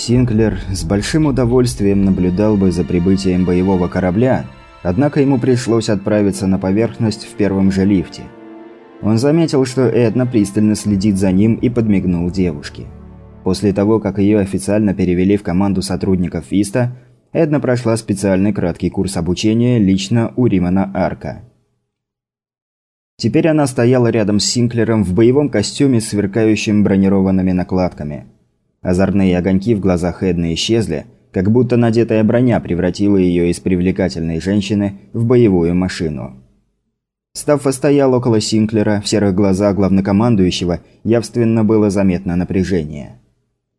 Синклер с большим удовольствием наблюдал бы за прибытием боевого корабля, однако ему пришлось отправиться на поверхность в первом же лифте. Он заметил, что Эдна пристально следит за ним и подмигнул девушке. После того, как ее официально перевели в команду сотрудников Фиста, Эдна прошла специальный краткий курс обучения лично у Римана Арка. Теперь она стояла рядом с Синклером в боевом костюме сверкающим бронированными накладками – Озорные огоньки в глазах Эдны исчезли, как будто надетая броня превратила ее из привлекательной женщины в боевую машину. Стаффа стоял около Синклера, в серых глазах главнокомандующего явственно было заметно напряжение.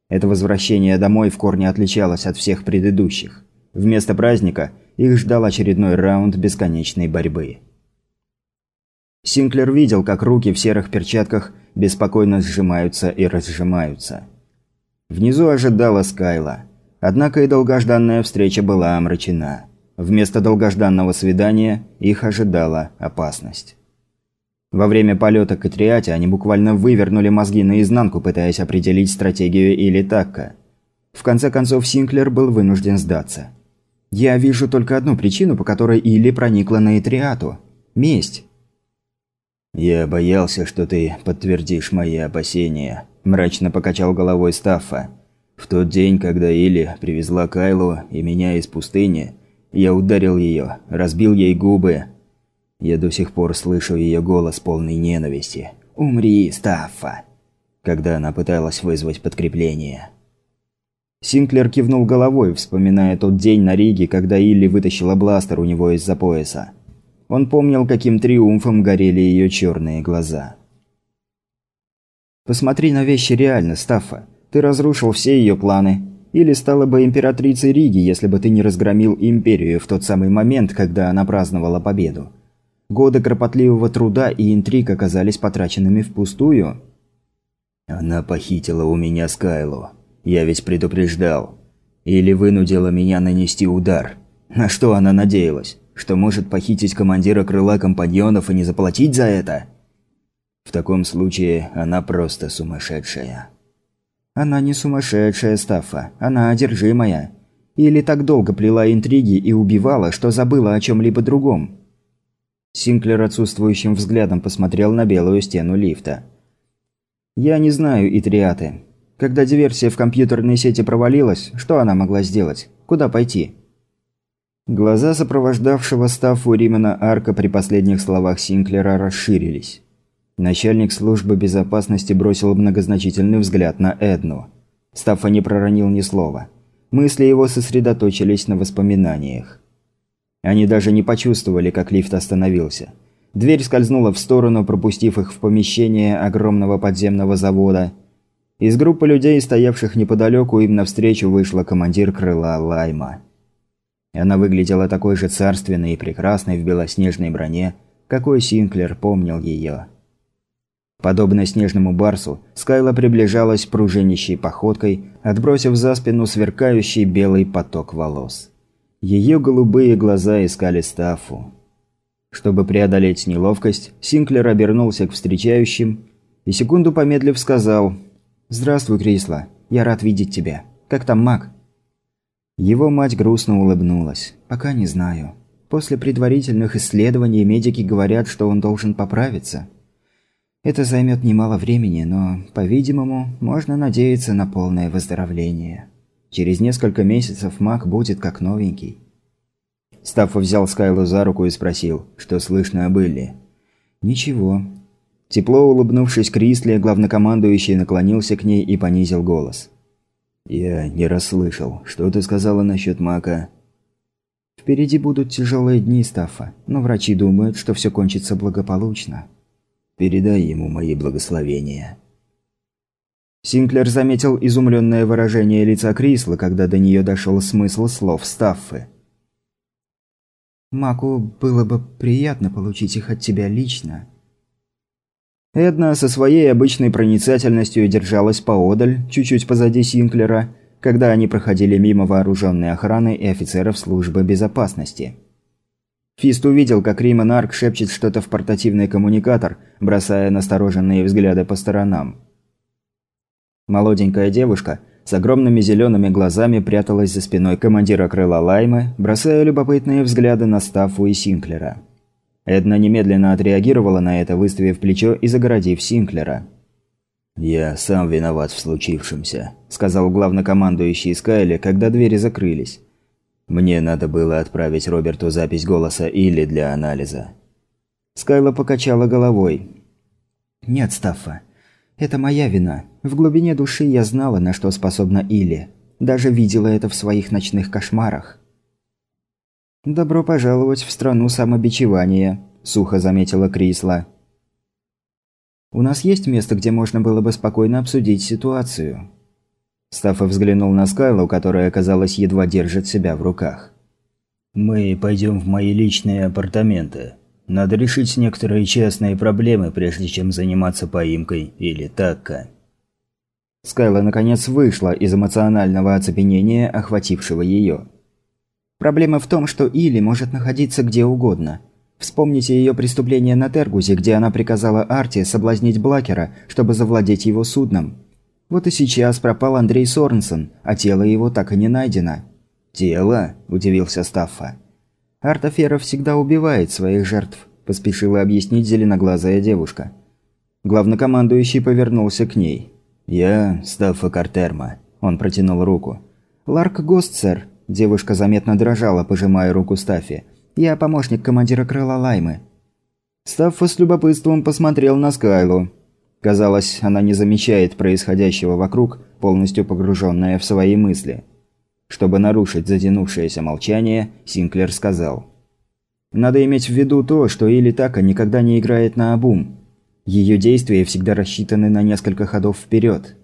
Это возвращение домой в корне отличалось от всех предыдущих. Вместо праздника их ждал очередной раунд бесконечной борьбы. Синклер видел, как руки в серых перчатках беспокойно сжимаются и разжимаются. Внизу ожидала Скайла. Однако и долгожданная встреча была омрачена. Вместо долгожданного свидания их ожидала опасность. Во время полета к Атриате они буквально вывернули мозги наизнанку, пытаясь определить стратегию или такка. В конце концов, Синклер был вынужден сдаться. «Я вижу только одну причину, по которой Илли проникла на Итриату. Месть». «Я боялся, что ты подтвердишь мои опасения», – мрачно покачал головой Стаффа. «В тот день, когда Или привезла Кайлу и меня из пустыни, я ударил ее, разбил ей губы. Я до сих пор слышу ее голос полный ненависти. «Умри, Стаффа!» Когда она пыталась вызвать подкрепление. Синклер кивнул головой, вспоминая тот день на Риге, когда Илли вытащила бластер у него из-за пояса. Он помнил, каким триумфом горели ее черные глаза. Посмотри на вещи реально, Стаффа. Ты разрушил все ее планы. Или стала бы императрицей Риги, если бы ты не разгромил империю в тот самый момент, когда она праздновала победу. Годы кропотливого труда и интриг оказались потраченными впустую. Она похитила у меня Скайлу. Я ведь предупреждал. Или вынудила меня нанести удар. На что она надеялась? Что может похитить командира крыла компаньонов и не заплатить за это? В таком случае она просто сумасшедшая. Она не сумасшедшая, Стаффа. Она одержимая. Или так долго плела интриги и убивала, что забыла о чем-либо другом. Синклер отсутствующим взглядом посмотрел на белую стену лифта. «Я не знаю Итриаты. Когда диверсия в компьютерной сети провалилась, что она могла сделать? Куда пойти?» Глаза сопровождавшего Стаффу Римана Арка при последних словах Синклера расширились. Начальник службы безопасности бросил многозначительный взгляд на Эдну. Стаффа не проронил ни слова. Мысли его сосредоточились на воспоминаниях. Они даже не почувствовали, как лифт остановился. Дверь скользнула в сторону, пропустив их в помещение огромного подземного завода. Из группы людей, стоявших неподалеку, им навстречу вышла командир крыла Лайма. Она выглядела такой же царственной и прекрасной в белоснежной броне, какой Синклер помнил ее. Подобно снежному барсу, Скайла приближалась пружинищей походкой, отбросив за спину сверкающий белый поток волос. Ее голубые глаза искали Стаффу. Чтобы преодолеть неловкость, Синклер обернулся к встречающим и секунду помедлив сказал «Здравствуй, Крисла. Я рад видеть тебя. Как там маг?» Его мать грустно улыбнулась. «Пока не знаю. После предварительных исследований медики говорят, что он должен поправиться». Это займет немало времени, но, по-видимому, можно надеяться на полное выздоровление. Через несколько месяцев маг будет как новенький. Стаффа взял Скайлу за руку и спросил, что слышно об Илли. «Ничего». Тепло улыбнувшись Крисли, главнокомандующий наклонился к ней и понизил голос. «Я не расслышал. Что ты сказала насчет Мака?» «Впереди будут тяжелые дни, Стаффа, но врачи думают, что все кончится благополучно». Передай ему мои благословения». Синклер заметил изумленное выражение лица Крисла, когда до нее дошел смысл слов Стаффы. «Маку было бы приятно получить их от тебя лично». Эдна со своей обычной проницательностью держалась поодаль, чуть-чуть позади Синклера, когда они проходили мимо вооруженной охраны и офицеров службы безопасности. Фист увидел, как Риман Арк шепчет что-то в портативный коммуникатор, бросая настороженные взгляды по сторонам. Молоденькая девушка, с огромными зелеными глазами пряталась за спиной командира крыла Лаймы, бросая любопытные взгляды на Стаффу и Синклера. Эдна немедленно отреагировала на это, выставив плечо и загородив Синклера. «Я сам виноват в случившемся», – сказал главнокомандующий Скайли, когда двери закрылись. «Мне надо было отправить Роберту запись голоса или для анализа». Скайла покачала головой. «Нет, Стаффа. Это моя вина. В глубине души я знала, на что способна Или. Даже видела это в своих ночных кошмарах. «Добро пожаловать в страну самобичевания», – сухо заметила Крисла. «У нас есть место, где можно было бы спокойно обсудить ситуацию?» Стаффа взглянул на Скайлу, которая, казалось, едва держит себя в руках. «Мы пойдем в мои личные апартаменты», надо решить некоторые частные проблемы, прежде чем заниматься поимкой или такка. Скайла наконец вышла из эмоционального оцепенения, охватившего ее. Проблема в том, что Или может находиться где угодно. Вспомните ее преступление на Тергузе, где она приказала Арте соблазнить Блакера, чтобы завладеть его судном. Вот и сейчас пропал Андрей Сорнсон, а тело его так и не найдено. «Тело?» – удивился Стаффа. Артафера всегда убивает своих жертв», – поспешила объяснить зеленоглазая девушка. Главнокомандующий повернулся к ней. «Я Стаффа Картерма». Он протянул руку. «Ларк Гост, сэр». Девушка заметно дрожала, пожимая руку Стаффи. «Я помощник командира крыла Лаймы». Стаффа с любопытством посмотрел на Скайлу. Казалось, она не замечает происходящего вокруг, полностью погруженная в свои мысли. Чтобы нарушить затянувшееся молчание, Синклер сказал. «Надо иметь в виду то, что Илитака никогда не играет на обум. Ее действия всегда рассчитаны на несколько ходов вперед.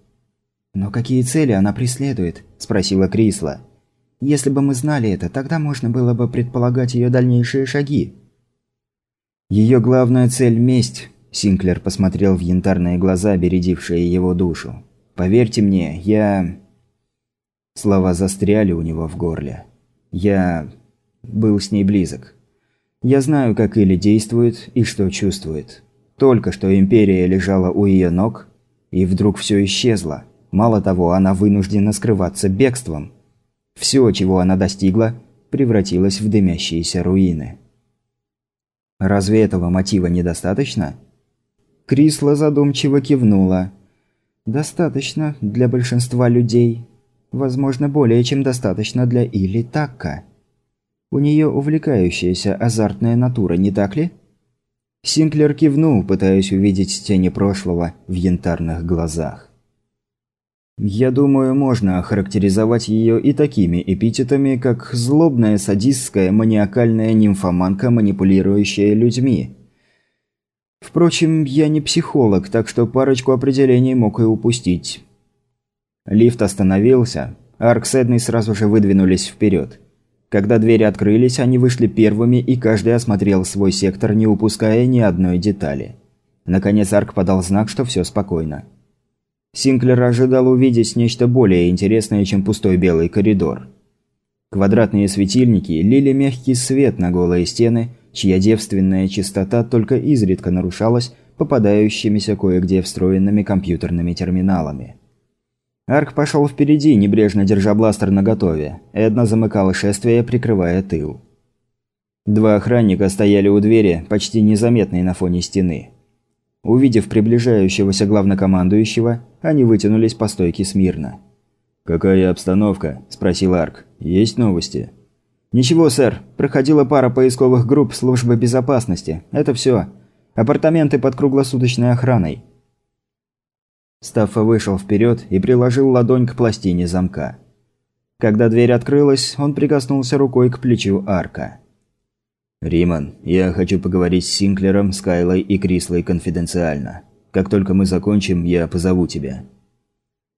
«Но какие цели она преследует?» – спросила Крисла. «Если бы мы знали это, тогда можно было бы предполагать ее дальнейшие шаги». «Ее главная цель – месть», – Синклер посмотрел в янтарные глаза, бередившие его душу. «Поверьте мне, я...» Слова застряли у него в горле. Я был с ней близок. Я знаю, как Или действует и что чувствует. Только что Империя лежала у ее ног, и вдруг все исчезло. Мало того, она вынуждена скрываться бегством. Все, чего она достигла, превратилось в дымящиеся руины. Разве этого мотива недостаточно? Крисла задумчиво кивнула. Достаточно для большинства людей. Возможно, более чем достаточно для Или Такка. У нее увлекающаяся азартная натура, не так ли? Синклер кивнул, пытаясь увидеть тени прошлого в янтарных глазах. Я думаю, можно охарактеризовать ее и такими эпитетами, как злобная садистская маниакальная нимфоманка, манипулирующая людьми. Впрочем, я не психолог, так что парочку определений мог и упустить. Лифт остановился. Арк с Эдной сразу же выдвинулись вперед. Когда двери открылись, они вышли первыми, и каждый осмотрел свой сектор, не упуская ни одной детали. Наконец Арк подал знак, что все спокойно. Синклер ожидал увидеть нечто более интересное, чем пустой белый коридор. Квадратные светильники лили мягкий свет на голые стены, чья девственная чистота только изредка нарушалась попадающимися кое-где встроенными компьютерными терминалами. Арк пошел впереди, небрежно держа бластер наготове. Эдна замыкала шествие, прикрывая тыл. Два охранника стояли у двери, почти незаметной на фоне стены. Увидев приближающегося главнокомандующего, они вытянулись по стойке смирно. «Какая обстановка?» – спросил Арк. «Есть новости?» «Ничего, сэр. Проходила пара поисковых групп службы безопасности. Это все. Апартаменты под круглосуточной охраной. Стаффа вышел вперед и приложил ладонь к пластине замка. Когда дверь открылась, он прикоснулся рукой к плечу арка. «Риман, я хочу поговорить с Синклером, Скайлой и Крислой конфиденциально. Как только мы закончим, я позову тебя».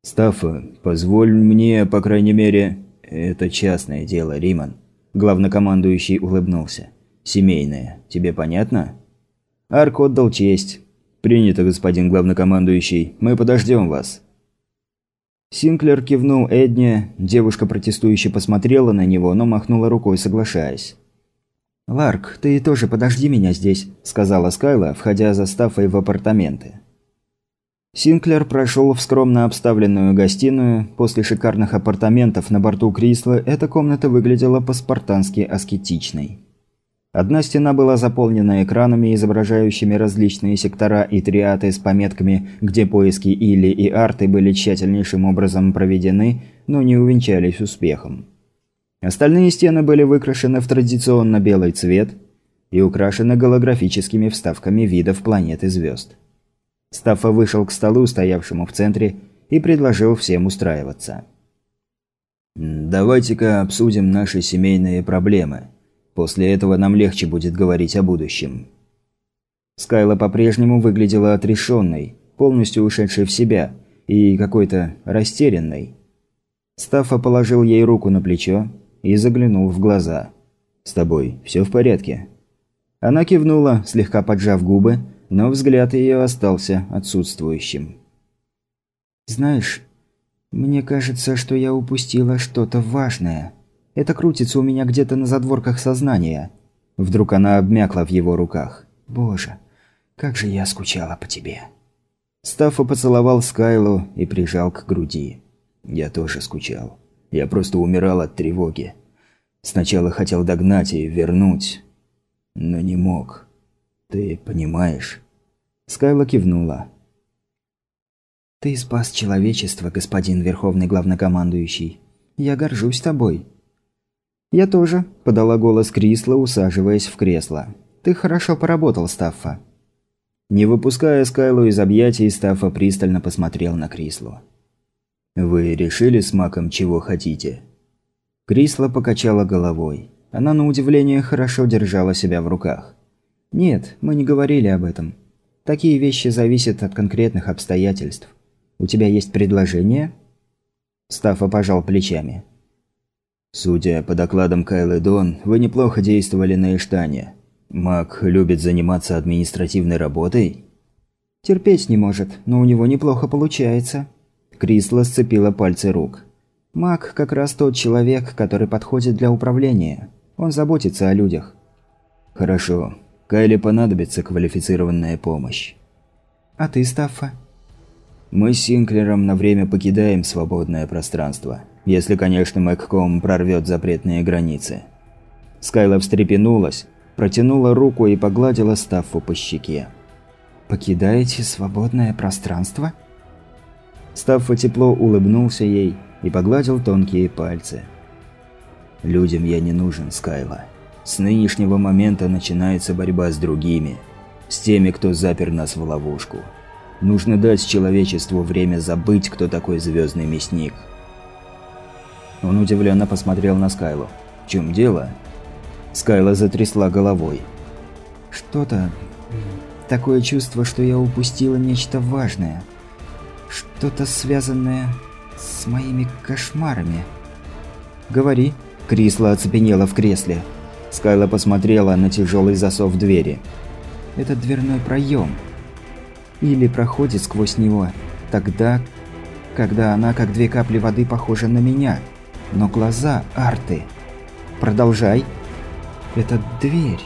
«Стаффа, позволь мне, по крайней мере...» «Это частное дело, Риман». Главнокомандующий улыбнулся. «Семейное. Тебе понятно?» Арк отдал честь. «Принято, господин главнокомандующий. Мы подождем вас». Синклер кивнул Эдне, девушка протестующе посмотрела на него, но махнула рукой, соглашаясь. «Ларк, ты тоже подожди меня здесь», – сказала Скайла, входя за Стаффой в апартаменты. Синклер прошел в скромно обставленную гостиную. После шикарных апартаментов на борту Крисла эта комната выглядела по-спартански аскетичной. Одна стена была заполнена экранами, изображающими различные сектора и триаты с пометками, где поиски Или и Арты были тщательнейшим образом проведены, но не увенчались успехом. Остальные стены были выкрашены в традиционно белый цвет и украшены голографическими вставками видов планет и звезд. Стаффа вышел к столу, стоявшему в центре, и предложил всем устраиваться. «Давайте-ка обсудим наши семейные проблемы. После этого нам легче будет говорить о будущем». Скайла по-прежнему выглядела отрешенной, полностью ушедшей в себя и какой-то растерянной. Стаффа положил ей руку на плечо и заглянул в глаза. «С тобой все в порядке?» Она кивнула, слегка поджав губы, но взгляд ее остался отсутствующим. «Знаешь, мне кажется, что я упустила что-то важное. Это крутится у меня где-то на задворках сознания». Вдруг она обмякла в его руках. «Боже, как же я скучала по тебе». Стаффа поцеловал Скайлу и прижал к груди. «Я тоже скучал. Я просто умирал от тревоги. Сначала хотел догнать и вернуть, но не мог. Ты понимаешь?» Скайла кивнула. «Ты спас человечество, господин Верховный Главнокомандующий. Я горжусь тобой». «Я тоже», – подала голос Крисла, усаживаясь в кресло. «Ты хорошо поработал, Стаффа». Не выпуская Скайлу из объятий, Стаффа пристально посмотрел на Крислу. «Вы решили с Маком, чего хотите?» Крисла покачала головой. Она, на удивление, хорошо держала себя в руках. «Нет, мы не говорили об этом. Такие вещи зависят от конкретных обстоятельств. У тебя есть предложение?» Стаффа пожал плечами. «Судя по докладам Кайлы Дон, вы неплохо действовали на Иштане. Мак любит заниматься административной работой?» «Терпеть не может, но у него неплохо получается». Крисла сцепила пальцы рук. «Мак как раз тот человек, который подходит для управления. Он заботится о людях. Хорошо. Кайле понадобится квалифицированная помощь. А ты, Стаффа? Мы с Синклером на время покидаем свободное пространство. Если, конечно, Мэгком прорвет запретные границы. Скайла встрепенулась, протянула руку и погладила Стаффу по щеке. «Покидаете свободное пространство?» Стаффа тепло улыбнулся ей и погладил тонкие пальцы. Людям я не нужен, Скайла. С нынешнего момента начинается борьба с другими. С теми, кто запер нас в ловушку. Нужно дать человечеству время забыть, кто такой звездный мясник. Он удивленно посмотрел на Скайлу. «В чем дело?» Скайла затрясла головой. «Что-то... Такое чувство, что я упустила нечто важное. Что-то связанное с моими кошмарами». «Говори», Крисла оцепенела в кресле. Скайла посмотрела на тяжелый засов двери. «Это дверной проем. Или проходит сквозь него. Тогда, когда она, как две капли воды, похожа на меня. Но глаза – арты. Продолжай. Это дверь.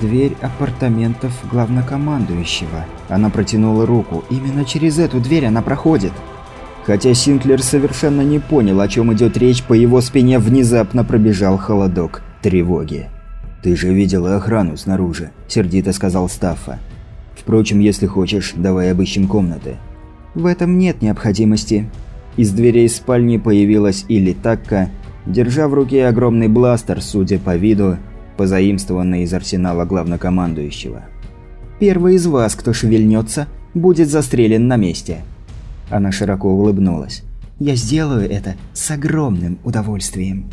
Дверь апартаментов главнокомандующего. Она протянула руку. Именно через эту дверь она проходит. Хотя Синклер совершенно не понял, о чем идет речь, по его спине внезапно пробежал холодок тревоги. «Ты же видела охрану снаружи», – сердито сказал Стаффа. «Впрочем, если хочешь, давай обыщем комнаты». «В этом нет необходимости». Из дверей спальни появилась Илли Такка, держа в руке огромный бластер, судя по виду, позаимствованный из арсенала главнокомандующего. «Первый из вас, кто шевельнется, будет застрелен на месте». Она широко улыбнулась. «Я сделаю это с огромным удовольствием».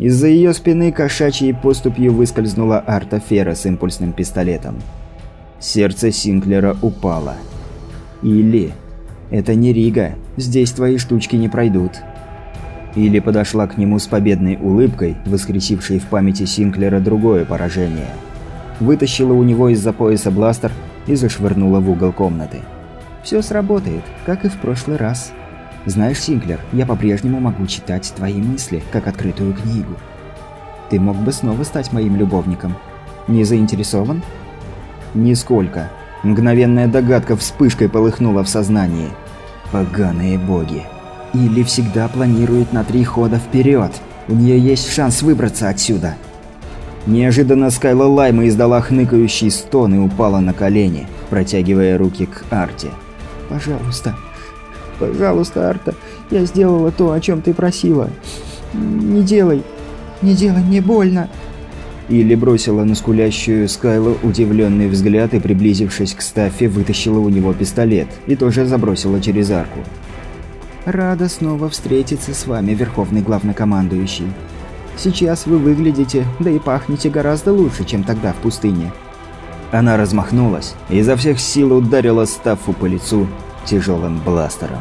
Из-за ее спины кошачьей поступью выскользнула Арта Фера с импульсным пистолетом. Сердце Синклера упало. «Или...» «Это не Рига. Здесь твои штучки не пройдут». Или подошла к нему с победной улыбкой, воскресившей в памяти Синклера другое поражение. Вытащила у него из-за пояса бластер и зашвырнула в угол комнаты. Все сработает, как и в прошлый раз. Знаешь, Синклер, я по-прежнему могу читать твои мысли, как открытую книгу. Ты мог бы снова стать моим любовником. Не заинтересован? Нисколько. Мгновенная догадка вспышкой полыхнула в сознании. Поганые боги. Или всегда планирует на три хода вперед. У нее есть шанс выбраться отсюда. Неожиданно Скайла Лайма издала хныкающий стон и упала на колени, протягивая руки к Арте. «Пожалуйста, пожалуйста, Арта, я сделала то, о чем ты просила. Не делай, не делай мне больно!» Или бросила на скулящую Скайлу удивленный взгляд и, приблизившись к Стаффе, вытащила у него пистолет и тоже забросила через арку. «Рада снова встретиться с вами, Верховный Главнокомандующий. Сейчас вы выглядите, да и пахнете гораздо лучше, чем тогда в пустыне». Она размахнулась и изо всех сил ударила Стаффу по лицу тяжелым бластером.